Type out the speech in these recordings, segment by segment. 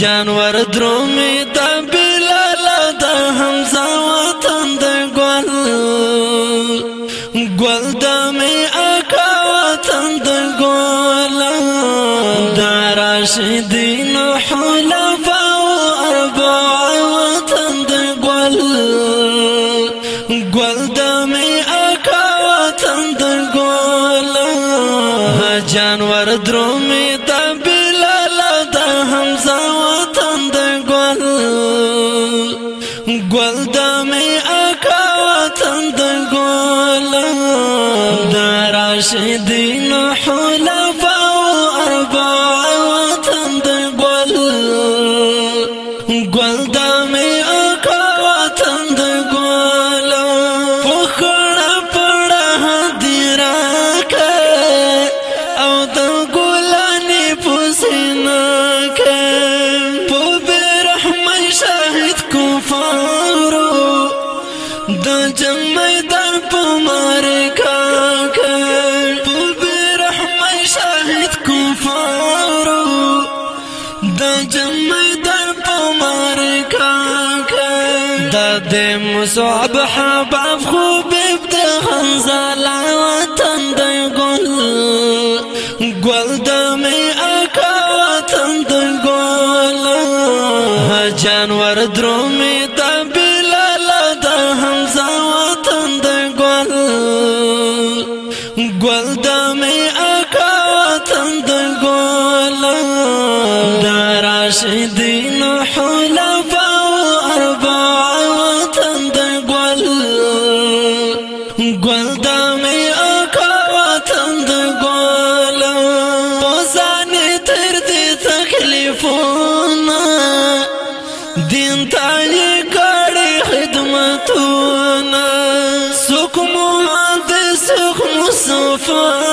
جانور درومي د بلال د حمزه وطن د ګل ګل د می اکا وطن د ګل د راشدین حلفا گل دمی اکا وطن د گل دراشدین حلفا و اربا وطن د گل گل دمی د جنگ میدان په مار کاکر په برحمه شاهد کفارو د جنگ میدان په مار کاکر د دې مصعب حباب خوب د غنزال وطن د ګل ګل د می اکا وطن د ګل جانور درومه گل دامی آقا وطن د گل پوزانی تر دی تکلیفونا دین تانی کاری خدمتونا سکمو عادی سکمو صفان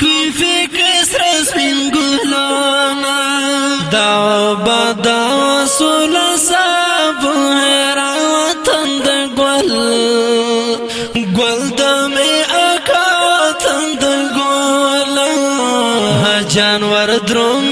کوي فکر سر سپین ګلونا دا بدا سول صاحب را وطن د ګل ګل د می اکا وطن د ګل جانور دروم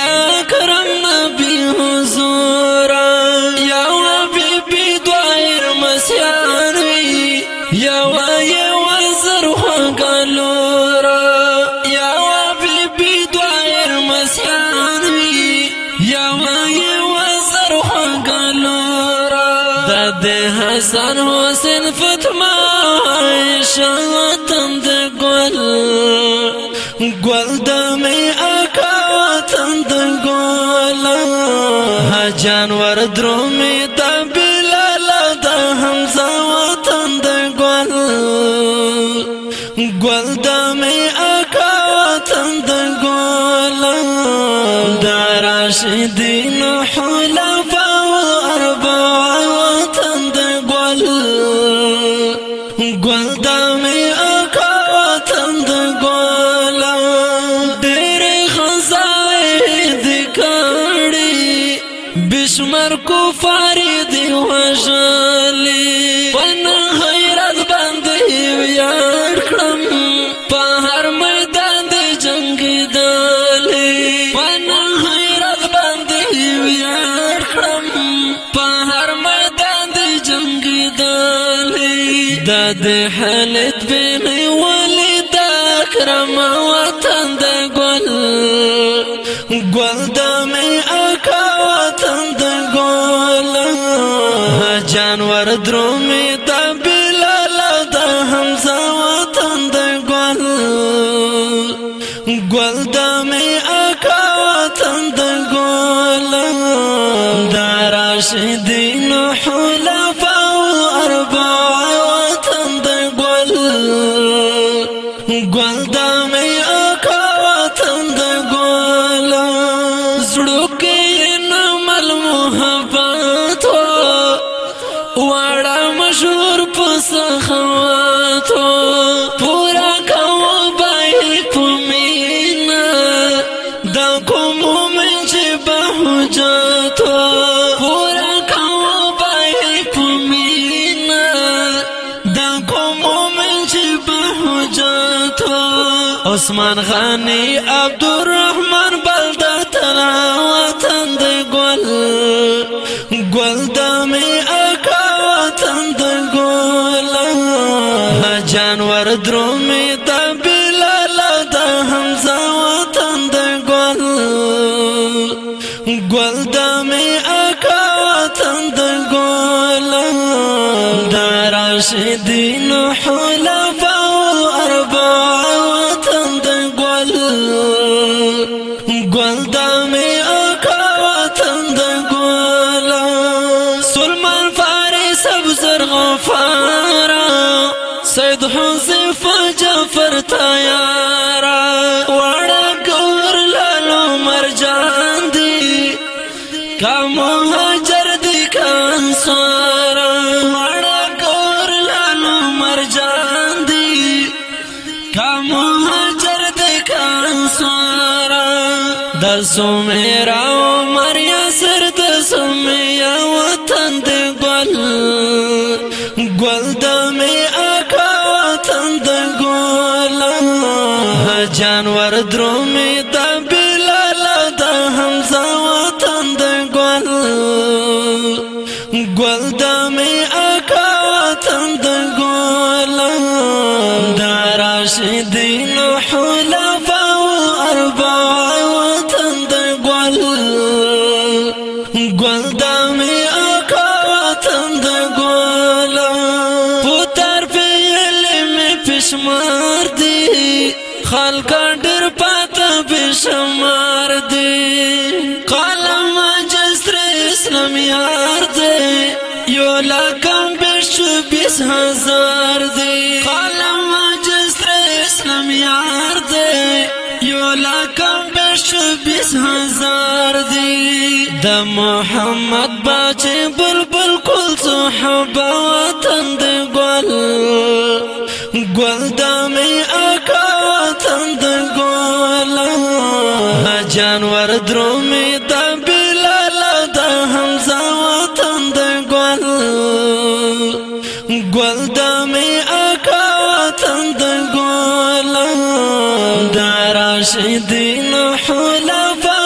دا کرم نبی حضور یا نبی بی دوائر مسیان وی یا وای وزر خوګلور یا نبی بی دوائر مسیان وی یا وای وزر خوګلور د حسن حسین فاطمه عائشہ تند ګل ګل د مې جانور درومي د بلال د حمزه وطن د ګل ګل د می اکا وطن د ګل د راشدین حلفا مر کفار دی وژلی پنا غیرت باندې ویار کړم په هر میدان دی جنگ دالی پنا غیرت باندې ویار کړم په هر میدان دی جنگ دالی د حالت بنه ولې دا کرم درو می دا دواړه مشهور په سخواتو پورا کوه بای په مینا دا کوم مومن چې به حجاتو پورا کوه بای په مینا دا کوم مومن چې به حجاتو عثمان غنی عبدالرحمن جانور درومي دا بلال دا حمزه وطن دا ګل ګل دا می اکا وطن دا ګل دا راشدین حولا سید حذیف جعفر تا یارا وړه ګور لالو مرجان دی کا مهاجر دی کا انصار وړه ګور لالو مرجان دی کا مهاجر دی کا انصار د سومرا مریا جانور درومي د بلال د حمزه وطن د ګل ګل د می اکا وطن د ګل د راشدین حلفا خلق ډېر پاته بشمار شمار قلم جسر اسلام یار دي یو لکم بش بیس هزار دي قلم جسر اسلام یار دي یو لکم بش بیس هزار دي د محمد باچه بلبل کل صحابه وطن دي ګل ګل جانور درومي دا بلال دا حمزه وطن د ګل ګل د می اکا وطن د ګل دا راشدین حلفا